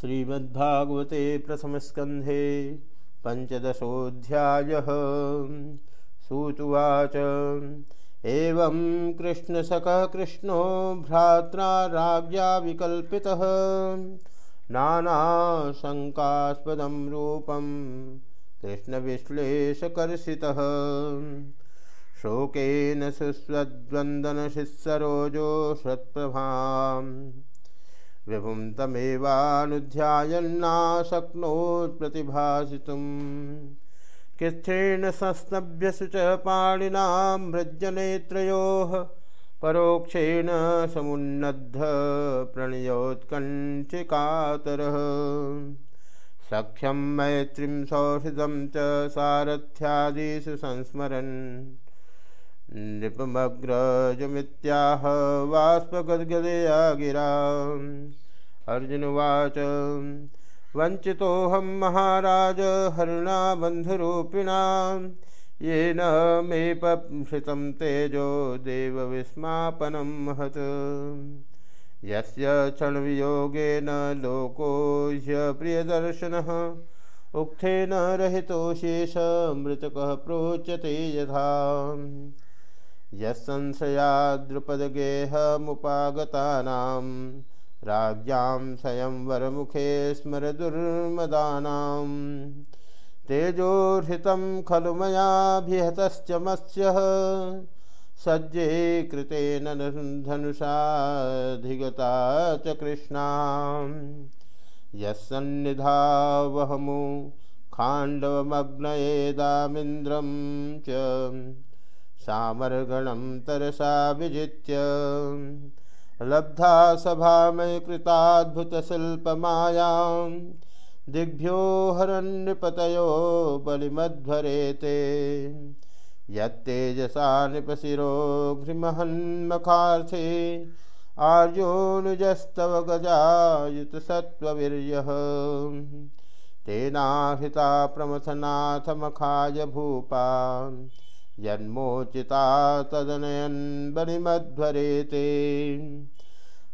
श्रीमद्भागवते प्रथमस्कन्धे पञ्चदशोऽध्यायः। सूतुवाच। एवं कृष्णसखः कृष्णो भ्रात्रा राज्ञा विकल्पितः। नानाशङ्कास्पदं रूपं कृष्णविश्लेषकर्षितः। शोकेन सुस्वद्वन्दनशिस्सरोजो सत्प्रभाम् विभुं तमेवानुध्यायन्ना शक्नोत् किस्थेन संस्नभ्यसु च पाणिनां मृज्जनेत्रयोः परोक्षेण समुन्नद्ध प्रणयोत्कण्ठिकातरः सख्यं मैत्रीं सौहृदं च सारथ्यादिषु संस्मरन्। नृपमग्रजमित्याह बाष्पगद्गदया गिरा अर्जुनुवाच वञ्चितोऽहं महाराज हरिणा बन्धुरूपिणा येन मे पंसितं तेजो देवविस्मापनं महत् यस्य क्षणवियोगेन लोको ह्यप्रियदर्शनः उक्थेन रहितो शेषमृतकः प्रोच्यते यथा। यत्संशयाद्रुपदगेहमुपागतानां राज्ञां स्वयंवरमुखे स्मरदुर्मदानां तेजोहृतं खलु मयाभिहतश्च मत्स्यः सज्जे कृतेन धनुषाधिगता च कृष्णां यस्सन्निधावहमु खाण्डवमग्नयेदामिन्द्रं च सामर्गणं तरसा विजित्य। लब्धा सभामय कृताद्भुतशिल्पमायां दिग्भ्यो हरन्नृपतयो बलिमध्वरेते। यत्तेजसा नृपशिरो घृमहन्मखार्थे। आर्योनुजस्तव गजायुतसत्त्ववीर्यः तेनाहृता प्रमथनाथमखाय भूपान्। यन्मोचिता तदनयन् बलिमध्वरेते।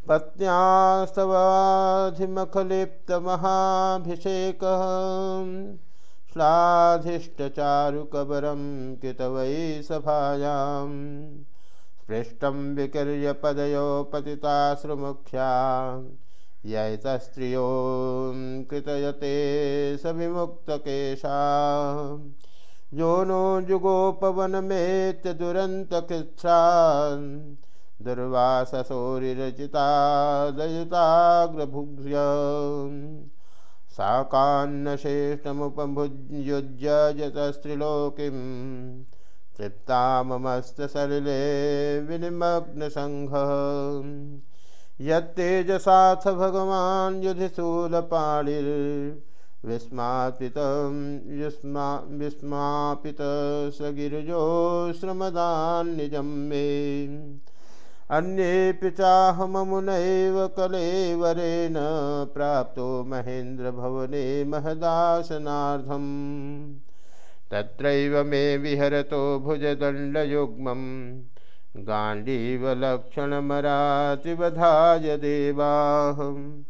पत्न्यास्तवाधिमखलिप्तमहाभिषेकः। श्लाधिष्टचारुकबरं कृतवै सभायां स्पृष्टं विकीर्य पदयो पतिताश्रुमुख्या यैतस्त्रियो कृतयते स विमुक्तकेशा यो नो जुगोपवन में दुरंत जुगोपवनमेत्य दुरन्तकृच्छ्रान् दुर्वाससोरिरचिता दयिताग्रभुज्य। साकान्नशेषमुपभुज्युज्य यतस्त्रिलोकीं तृप्ताममस्तसलिले विनिमग्नसङ्घः। यत्तेजसाथ भगवान् विस्मापितं युस्मा विस्मापित स गिरिजो श्रमदान्निजं मे। अन्येऽपि चाहममुनैव कलेवरेण प्राप्तो महेन्द्रभवने महदासनार्धम् तत्रैव मे विहरतो भुजदण्डयुग्मं गाण्डीवलक्षणमरातिवधाय देवाहम्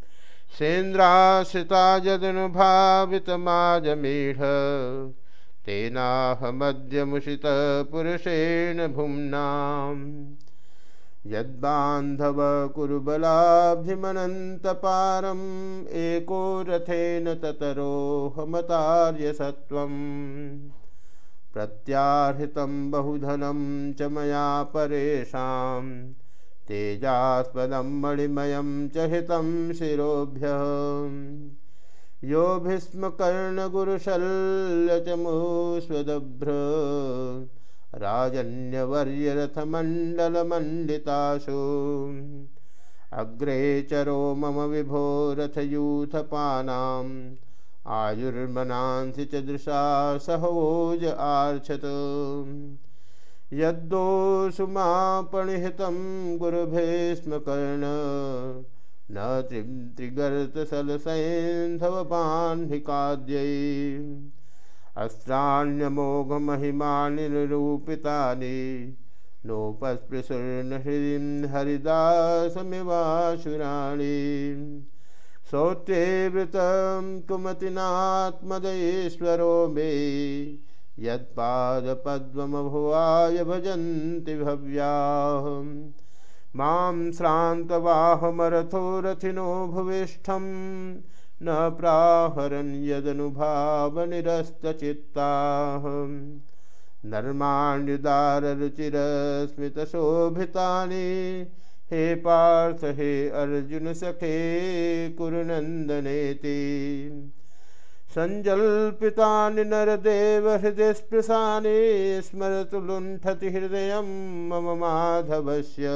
सेन्द्राश्रिता यदनुभावितमाजमीढ तेनाहमद्यमुषितपुरुषेण भुम्नाम्। यद्बान्धव कुरुबलाभिमनन्तपारम् एको रथेन ततरोहमतार्यसत्त्वम् प्रत्याहृतं बहुधनं च मया परेषाम्। तेजास्पदं मणिमयं च हितं शिरोभ्यः। यो भीष्मकर्णगुरुशल्यचमुष्वदभ्र। राजन्यवर्यरथमण्डलमण्डितासु अग्रे चरो मम विभो रथयूथपानाम्। आयुर्मनांसि च दृशा सहोज आर्छत। यद्दोषुमापणिहितं गुरुभीष्मकर्ण न त्रिगर्तसलसैन्धवपाह्निकाद्यै अस्त्राण्यमोघमहिमानि निरूपितानि नोपस्पृशुर्न हृदिं हरिदासमिवासुराणि सौत्यवृतं कुमतिनात्मदयेश्वरो मे यत्पादपद्मभुवाय भजन्ति भव्याः। माँ श्रान्तवाहमरथो रथिनो भुविष्ठं, न प्राहरन् यदनुभावनिरस्तचित्ताः नर्माण्युदाररुचिरस्मितशोभितानि, हे पार्थ, हे अर्जुन, सखे कुरुनन्दनेति। सञ्जल्पितानि नरदेव हृदय हृदयस्पृशानि स्मरतु लुण्ठति हृदयं मम माधवस्य।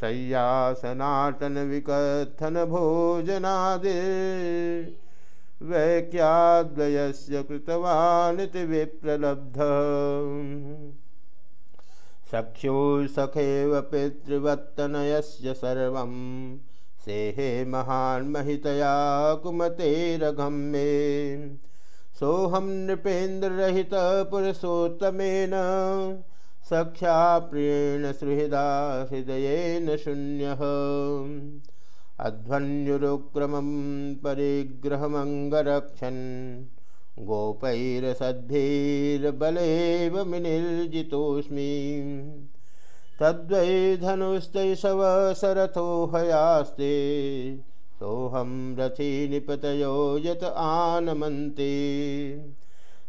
शय्यासनाटनविकथनभोजनादि वैक्याद्वयस्य कृतवानिति विप्रलब्ध। सख्यो सखेव पितृवत्तनयस्य सर्वं सेहे महान् महितया कुमतेरघं मे। सोऽहं नृपेन्द्ररहितपुरुषोत्तमेन सख्या प्रियेण सुहृदा हृदयेन शून्यः। अध्वन्युरुक्रमं परिग्रहमङ्गरक्षन्, गोपैरसद्भिर्बलेव मिनिर्जितोऽस्मि। तद्वै धनुस्तैषवसरथो हयास्ते। सोऽहं रथि निपतयो यत आनमन्ते।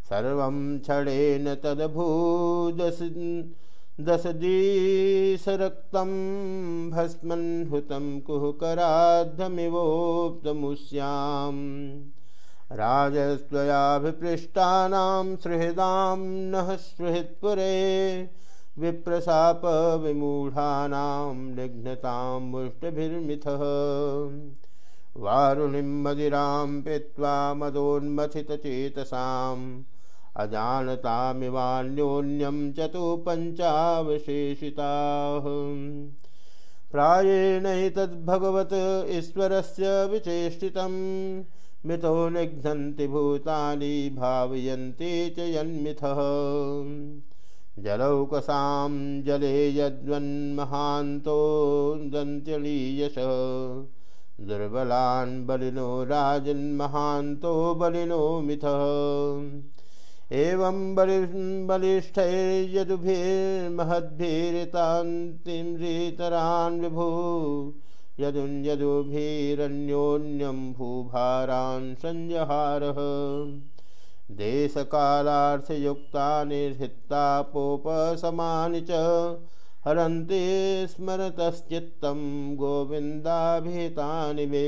सर्वं क्षणेन तदभूदस दशदीशरक्तं भस्मन्हुतं कुहकराद्धमिवोक्तमुष्याम्। राजस्त्वयाभिपृष्टानां सुहृदां नः सुहृत्पुरे। विप्रशापविमूढानां निघ्नतां मुष्टभिर्मिथः। वारुणिं मदिरां पीत्वा मदोन्मथितचेतसाम्। अजानतामिवान्योन्यं च तु पञ्चावशेषिताः प्रायेणैतद्भगवत् ईश्वरस्य विचेष्टितं मितो निघ्नन्ति भूतानि, भावयन्ति च यन्मिथः। जलौकसां जले यद्वन्महान्तो दन्त्यलीयश। दुर्बलान् बलिनो राजन्महान्तो बलिनो मिथः। एवं बलि बलिष्ठैर्यदुभिर्महद्भिरितान्तिम्रितरान् विभु। यदुन्यदुभिरन्योन्यं भूभारान् संजहारः। देशकालार्थयुक्तानि हृत्तापोपसमानि च हरन्ति स्मरतश्चित्तं गोविन्दाभितानि मे।